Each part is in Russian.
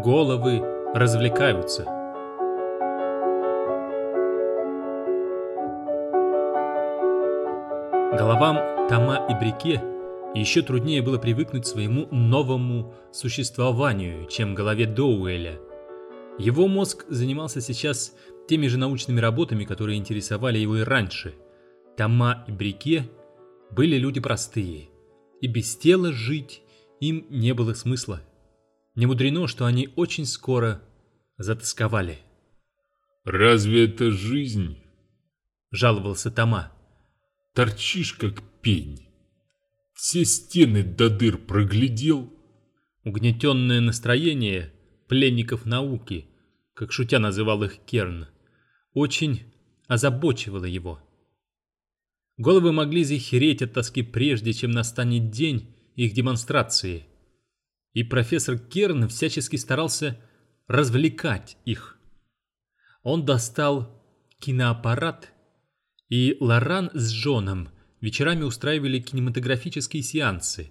головы развлекаются. Головам Тома и Брике еще труднее было привыкнуть к своему новому существованию, чем голове Доуэля. Его мозг занимался сейчас теми же научными работами, которые интересовали его и раньше. Тома и Брике были люди простые, и без тела жить им не было смысла. Не мудрено, что они очень скоро затасковали. «Разве это жизнь?» – жаловался Тома. «Торчишь, как пень. Все стены до дыр проглядел». Угнетенное настроение пленников науки, как шутя называл их Керн, очень озабочивало его. Головы могли захереть от тоски прежде, чем настанет день их демонстрации. И профессор Керн всячески старался развлекать их. Он достал киноаппарат, и Лоран с Джоном вечерами устраивали кинематографические сеансы.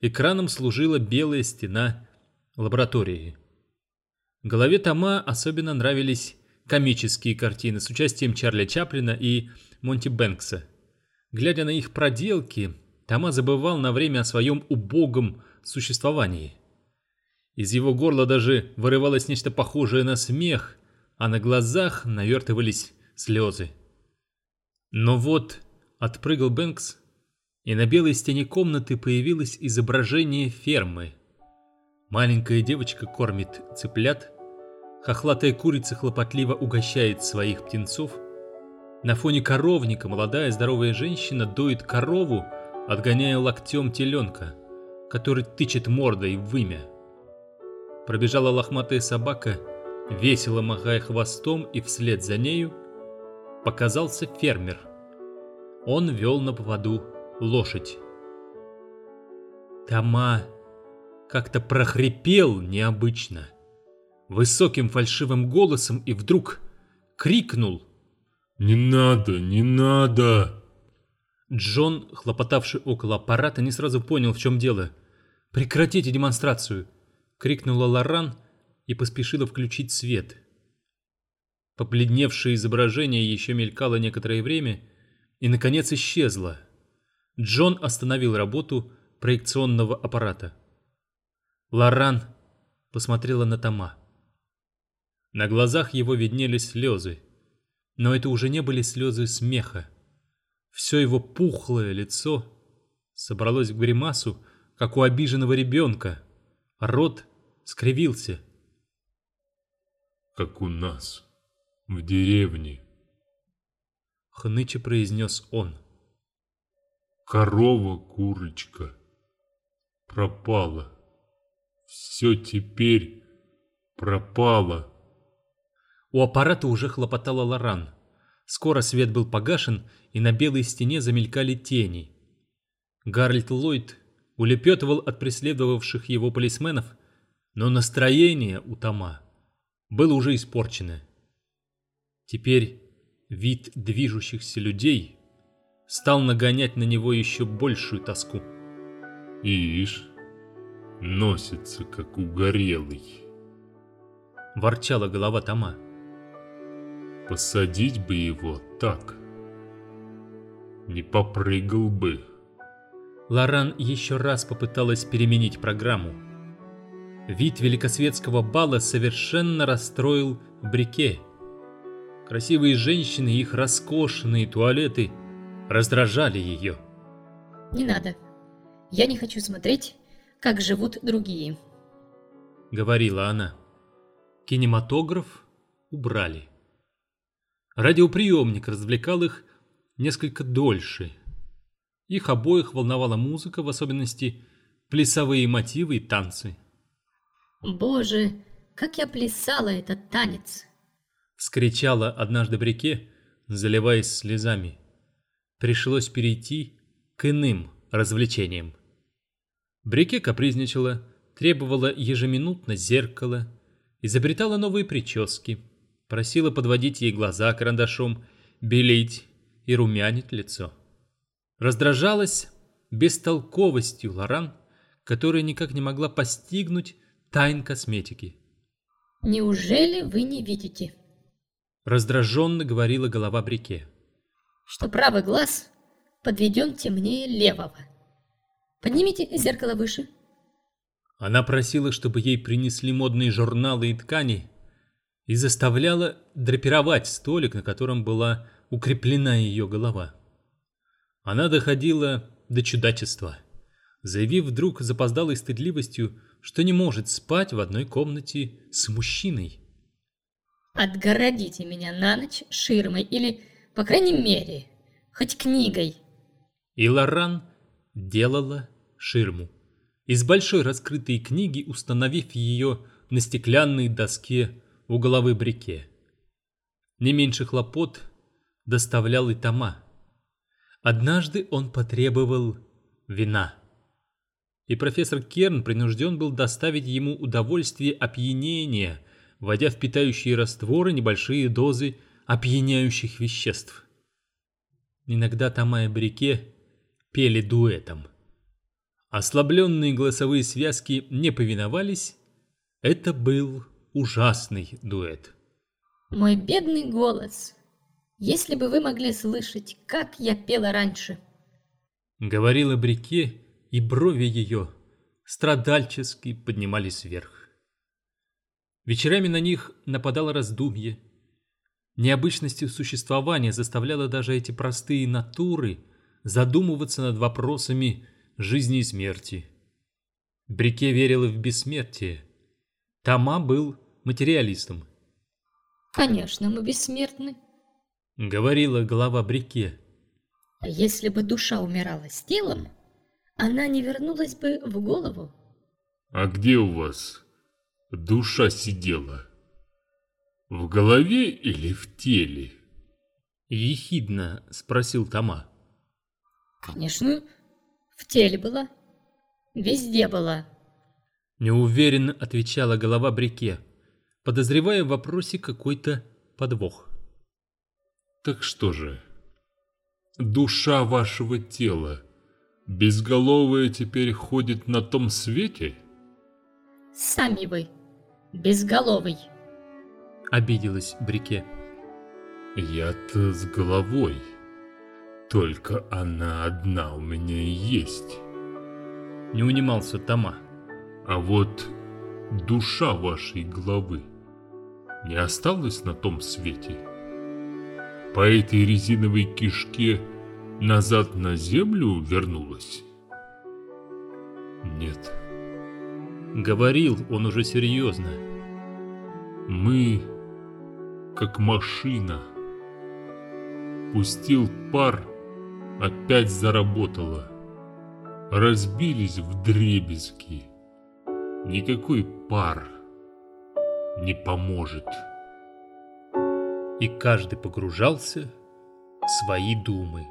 Экраном служила белая стена лаборатории. Голове Тома особенно нравились комические картины с участием Чарли Чаплина и Монти Бэнкса. Глядя на их проделки, Тома забывал на время о своем убогом существовании. Из его горла даже вырывалось нечто похожее на смех, а на глазах навертывались слезы. Но вот отпрыгал Бэнкс, и на белой стене комнаты появилось изображение фермы. Маленькая девочка кормит цыплят, хохлатая курица хлопотливо угощает своих птенцов, на фоне коровника молодая здоровая женщина доит корову, отгоняя локтем теленка, который тычет мордой в вымя. Пробежала лохматая собака, весело махая хвостом, и вслед за нею показался фермер. Он вел на поводу лошадь. Тома как-то прохрипел необычно, высоким фальшивым голосом и вдруг крикнул — «Не надо, не надо!» Джон, хлопотавший около аппарата, не сразу понял, в чем дело. «Прекратите демонстрацию!» — крикнула Лоран и поспешила включить свет. Побледневшее изображение еще мелькало некоторое время и, наконец, исчезло. Джон остановил работу проекционного аппарата. Лоран посмотрела на Тома. На глазах его виднелись слезы. Но это уже не были слезы смеха. Все его пухлое лицо собралось в гримасу, как у обиженного ребенка. Рот скривился. «Как у нас, в деревне», — хныче произнес он. «Корова-курочка пропала. Все теперь пропало». У аппарата уже хлопотала Лоран. Скоро свет был погашен, и на белой стене замелькали тени. Гарольд Ллойд улепетывал от преследовавших его полисменов, но настроение у Тома было уже испорчено. Теперь вид движущихся людей стал нагонять на него еще большую тоску. «Ишь, носится, как угорелый», — ворчала голова Тома. Посадить бы его так. Не попрыгал бы. Лоран еще раз попыталась переменить программу. Вид великосветского бала совершенно расстроил Брике. Красивые женщины и их роскошные туалеты раздражали ее. «Не надо. Я не хочу смотреть, как живут другие», — говорила она. Кинематограф убрали. Радиоприемник развлекал их несколько дольше. Их обоих волновала музыка, в особенности плясовые мотивы и танцы. «Боже, как я плясала этот танец!» Вскричала однажды Брике, заливаясь слезами. Пришлось перейти к иным развлечениям. Брике капризничала, требовала ежеминутно зеркала, изобретала новые прически – просила подводить ей глаза карандашом, белить и румянить лицо. Раздражалась бестолковостью Лоран, которая никак не могла постигнуть тайн косметики. Неужели вы не видите, Раздраженно говорила голова Брике. что правый глаз подведен темнее левого? Поднимите зеркало выше. Она просила, чтобы ей принесли модные журналы и ткани, и заставляла драпировать столик, на котором была укреплена ее голова. Она доходила до чудачества, заявив вдруг запоздалой стыдливостью, что не может спать в одной комнате с мужчиной. Отгородите меня на ночь ширмой или, по крайней мере, хоть книгой. И Лоран делала ширму. Из большой раскрытой книги, установив ее на стеклянной доске у головы Брике. Не меньше хлопот доставлял и Тома. Однажды он потребовал вина. И профессор Керн принужден был доставить ему удовольствие опьянения, вводя в питающие растворы небольшие дозы опьяняющих веществ. Иногда Тома и Брике пели дуэтом. Ослабленные голосовые связки не повиновались. Это был ужасный дуэт. Мой бедный голос. Если бы вы могли слышать, как я пела раньше. Говорила Брике, и брови ее страдальчески поднимались вверх. Вечерами на них нападало раздумье. Необычностью существования заставляло даже эти простые натуры задумываться над вопросами жизни и смерти. Брике верила в бессмертие. Тома был материалистом. Конечно, мы бессмертны. Говорила голова Брике. А Если бы душа умирала с телом, она не вернулась бы в голову. А где у вас душа сидела? В голове или в теле? Ехидно спросил Тома. Конечно, в теле была. Везде была. Неуверенно отвечала голова Брике, подозревая в вопросе какой-то подвох. Так что же? Душа вашего тела безголовая теперь ходит на том свете? Сами вы, безголовый. Обиделась Брике. Я-то с головой. Только она одна у меня и есть. Не унимался Тома. А вот душа вашей головы не осталась на том свете? По этой резиновой кишке назад на землю вернулась? Нет. Говорил он уже серьезно. Мы, как машина, пустил пар, опять заработала. Разбились в дребезги. Никакой пар не поможет. И каждый погружался в свои думы.